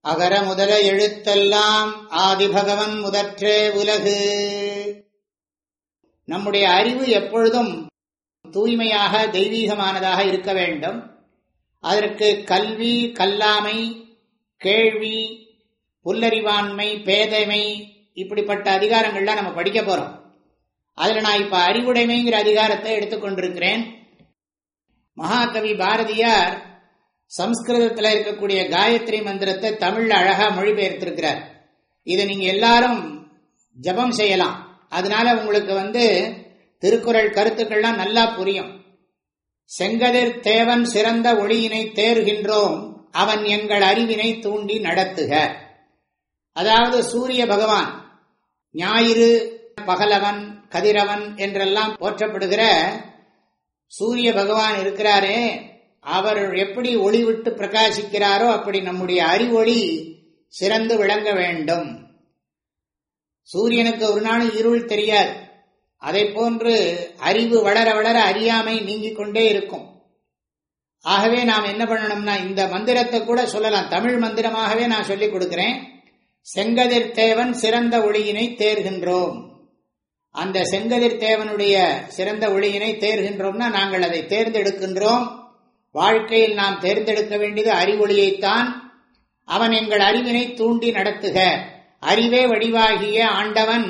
அகர முதல எழுத்தெல்லாம் ஆதிபகவன் முதற்றே உலகு. நம்முடைய அறிவு எப்பொழுதும் தூய்மையாக தெய்வீகமானதாக இருக்க வேண்டும். அதற்கு கல்வி கல்லாமை கேள்வி புல்லறிவாண்மை பேதைமை இப்படிப்பட்ட அதிகாரங்கள்லாம் நம்ம படிக்க போறோம். அதில் நான் இப்ப அறிவுடைமைங்கிற அதிகாரத்தை எடுத்துக்கொண்டிருக்கிறேன் மகாகவி பாரதியார் சம்ஸ்கிருதத்தில் இருக்கக்கூடிய காயத்ரி மந்திரத்தை தமிழ்ல அழகா மொழிபெயர்த்திருக்கிறார். இதை நீங்க எல்லாரும் ஜபம் செய்யலாம். அதனால உங்களுக்கு வந்து திருக்குறள் கருத்துக்கள்லாம் நல்லா புரியும். செங்கதிர் தேவன் சிறந்த ஒளியினை தேர்கின்றோம் அவன் எங்கள் அறிவினை தூண்டி நடத்துக. அதாவது சூரிய பகவான் ஞாயிறு பகலவன் கதிரவன் என்றெல்லாம் போற்றப்படுகிற சூரிய பகவான் இருக்கிறாரே அவர் எப்படி ஒளி விட்டு பிரகாசிக்கிறாரோ அப்படி நம்முடைய அறிவொளி சிறந்து விளங்க வேண்டும். சூரியனுக்கு ஒரு நாள் இருள் தெரியாது. அதை போன்று அறிவு வளர வளர அறியாமை நீங்கிக் கொண்டே இருக்கும். ஆகவே நாம் என்ன பண்ணணும்னா இந்த மந்திரத்தை கூட சொல்லலாம். தமிழ் மந்திரமாகவே நான் சொல்லிக் கொடுக்கிறேன். செங்கதிர் தேவன் சிறந்த ஒளியினை தேர்கின்றோம். அந்த செங்கதிர் தேவனுடைய சிறந்த ஒளியினை தேர்கின்றோம்னா நாங்கள் அதை தேர்ந்தெடுக்கின்றோம். வாழ்க்கையில் நாம் தேர்ந்தெடுக்க வேண்டியது அறிவொளியைத்தான். அவன் எங்கள் அறிவினை தூண்டி நடத்துக. அறிவே வடிவாகிய ஆண்டவன்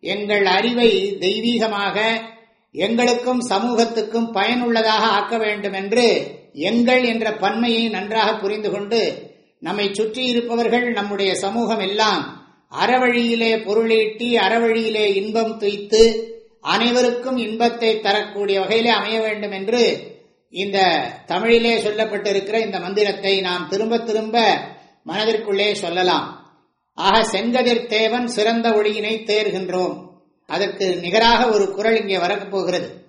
எங்கள் அறிவை தெய்வீகமாக எங்களுக்கும் சமூகத்துக்கும் பயனுள்ளதாக ஆக்க வேண்டும் என்று எங்கள் என்ற பன்மையை நன்றாக புரிந்து கொண்டு நம்மை சுற்றி இருப்பவர்கள் நம்முடைய சமூகம் எல்லாம் அறவழியிலே பொருளீட்டி அறவழியிலே இன்பம் துய்த்து அனைவருக்கும் இன்பத்தை தரக்கூடிய வகையிலே அமைய வேண்டும் என்று இந்த தமிழிலே சொல்லப்பட்டிருக்கிற இந்த மந்திரத்தை நாம் திரும்ப திரும்ப மனதிற்குள்ளே சொல்லலாம். ஆக செங்கதிர் தேவன் சிறந்த ஒளியினை தேர்கின்றோம். அதற்கு நிகராக ஒரு குரல் இங்கே வரப் போகிறது.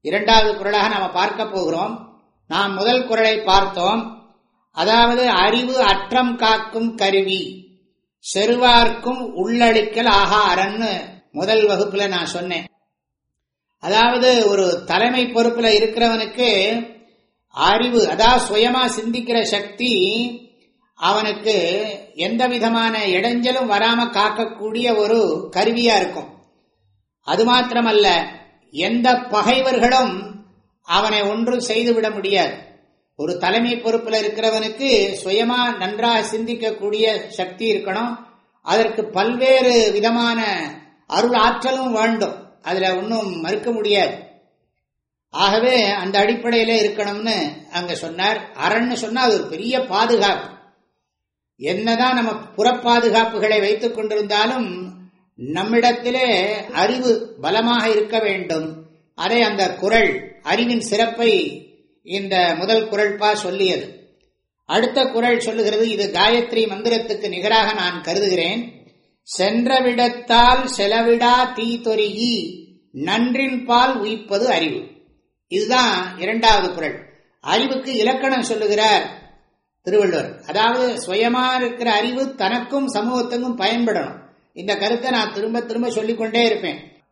இரண்டாவது குரலாக நாம் பார்க்க போகிறோம். நாம் முதல் குரலை பார்த்தோம். அதாவது அறிவு அற்றம் காக்கும் கருவி. செருவார்க்கும் உள்ளளிக்கல் ஆகா அரன்னு முதல் வகுப்புல நான் சொன்னேன். அதாவது ஒரு தலைமை பொறுப்புல இருக்கிறவனுக்கு அறிவு அதாவது சுயமா சிந்திக்கிற சக்தி அவனுக்கு எந்த விதமான இடைஞ்சலும் வராம காக்கக்கூடிய ஒரு கருவியா இருக்கும். அது மாத்திரமல்ல எந்த பகைவர்களும் அவனை ஒன்றும் செய்துவிட முடியாது. ஒரு தலைமை பொறுப்புல இருக்கிறவனுக்கு சுயமா நன்றாக சிந்திக்கக்கூடிய சக்தி இருக்கணும். அதற்கு பல்வேறு விதமான அருள் ஆற்றலும் வேண்டும். அதில் ஒன்றும் மறுக்க முடியாது. ஆகவே அந்த அடிப்படையில் இருக்கணும்னு அங்கே சொன்னார். அரண்னு சொன்னால் அது ஒரு பெரிய பாதுகாப்பு. என்னதான் நம்ம புறப்பாதுகாப்புகளை வைத்துக் கொண்டிருந்தாலும் நம்மிடத்திலே அறிவு பலமாக இருக்க வேண்டும். அதை அந்த குரல் அறிவின் சிறப்பை இந்த முதல் குரல்பா சொல்லியது. அடுத்த குரல் சொல்லுகிறது இது காயத்ரி மந்திரத்துக்கு நிகராக நான் கருதுகிறேன். சென்றவிடத்தால் செலவிடா தீத்தொருகி நன்றின் பால் உயிப்பது அறிவு. இதுதான் இரண்டாவது குரல். அறிவுக்கு இலக்கணம் சொல்லுகிறார் திருவள்ளுவர். அதாவது சுயமா இருக்கிற அறிவு தனக்கும் சமூகத்துக்கும் பயன்படணும். இந்த கருத்தை நான் திரும்ப திரும்ப சொல்லிக்கொண்டே இருப்பேன்.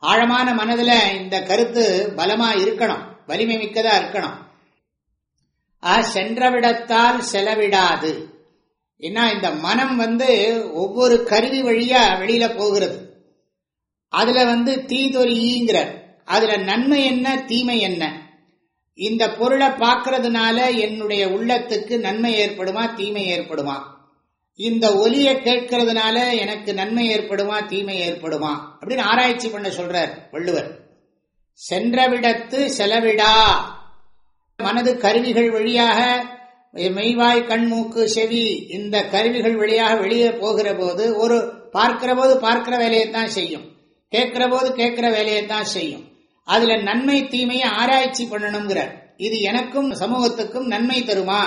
ஆழமான மனதுல இந்த கருத்து பலமா இருக்கணும். வலிமை மிக்கதா இருக்கணும். சென்றவிடத்தால் செலவிடாது. ஏன்னா இந்த மனம் வந்து ஒவ்வொரு கருவி வழியா வெளியில போகிறது. அதுல வந்து தீதொரிங்கிறார் அதுல நன்மை என்ன தீமை என்ன? இந்த பொருளை பார்க்கறதுனால என்னுடைய உள்ளத்துக்கு நன்மை ஏற்படுமா தீமை ஏற்படுமா? இந்த ஒலியை கேட்கறதுனால எனக்கு நன்மை ஏற்படுமா தீமை ஏற்படுமா? அப்படின்னு ஆராய்ச்சி பண்ண சொல்றார் வள்ளுவர். சென்றவிடத்து செலவிடா. மனது கருவிகள் வழியாக மெய்வாய் கண் மூக்கு செவி இந்த கருவிகள் வழியாக வெளியே போகிற போது ஒரு பார்க்கிற போது பார்க்கிற வேலையை தான் செய்யும். கேட்கிற போது கேட்கிற வேலையை தான் செய்யும். அதுல நன்மை தீமையை ஆராய்ச்சி பண்ணணுங்கிறார். இது எனக்கும் சமூகத்துக்கும் நன்மை தருமா?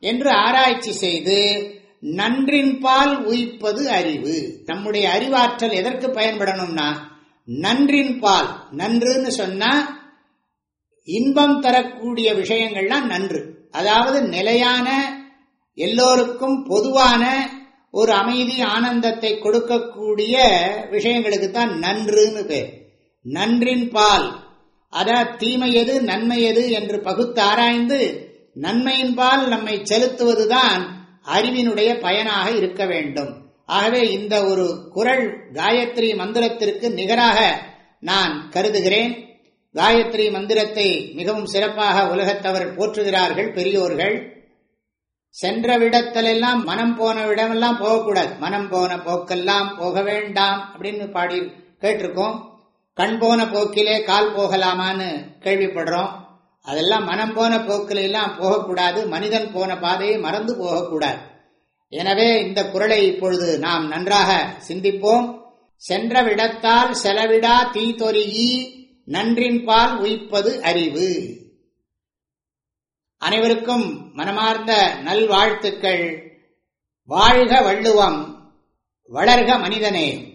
என்று ஆராய்ச்சி செய்து நன்றின் பால் உயிப்பது அறிவு. நம்முடைய அறிவாற்றல் எதற்கு பயன்படணும்னா நன்றின் பால் நன்றுன்னு சொன்னா இன்பம் தரக்கூடிய விஷயங்கள்லாம் நன்று. அதாவது நிலையான எல்லோருக்கும் பொதுவான ஒரு அமைதி ஆனந்தத்தை கொடுக்கக்கூடிய விஷயங்களுக்கு தான் நன்றுன்னு பேர். நன்றின் பால். அத தீமை எது நன்மை எது என்று பகுத்து ஆராய்ந்து நன்மையின் பால் நம்மை செலுத்துவதுதான் அறிவினுடைய பயனாக இருக்க வேண்டும். ஆகவே இந்த ஒரு குரல் காயத்ரி மந்திரத்திற்கு நிகராக நான் கருதுகிறேன். காயத்ரி மந்திரத்தை மிகவும் சிறப்பாக உலகத்தவர் போற்றுகிறார்கள் பெரியோர்கள். சென்ற விடத்திலெல்லாம் மனம் போன விடமெல்லாம் போகக்கூடாது. மனம் போன போக்கெல்லாம் போக வேண்டாம் அப்படின்னு பாடி கேட்டிருக்கோம். கண் போன போக்கிலே கால் போகலாமான்னு கேள்விப்படுறோம். அதெல்லாம் மனம் போன போக்கில எல்லாம் போகக்கூடாது. மனிதன் போன பாதையை மறந்து போகக்கூடாது. எனவே இந்த குரலை இப்பொழுது நாம் நன்றாக சிந்திப்போம். சென்ற விடத்தால் செலவிடா தீ தொரியி பால் உயிப்பது அறிவு. அனைவருக்கும் மனமார்ந்த நல்வாழ்த்துக்கள். வாழ்க வள்ளுவம் வளர்க மனிதனே.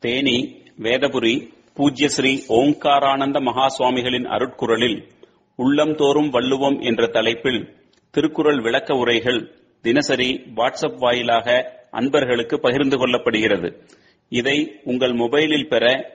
தேனி வேதபுரி பூஜ்ய ஸ்ரீ ஓங்காரானந்த மகா சுவாமிகளின் அருட்குரலில் உள்ளம்தோறும் வள்ளுவம் என்ற தலைப்பில் திருக்குறள் விளக்க உரைகள் தினசரி வாட்ஸ்அப் வாயிலாக அன்பர்களுக்கு பகிர்ந்து கொள்ளப்படுகிறது. இதை உங்கள் மொபைலில் பெற